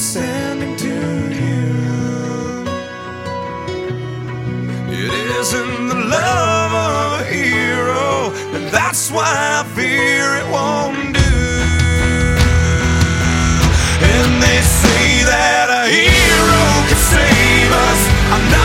Sending to you. It isn't the love of a hero, and that's why I fear it won't do. And they say that a hero can save us. I'm not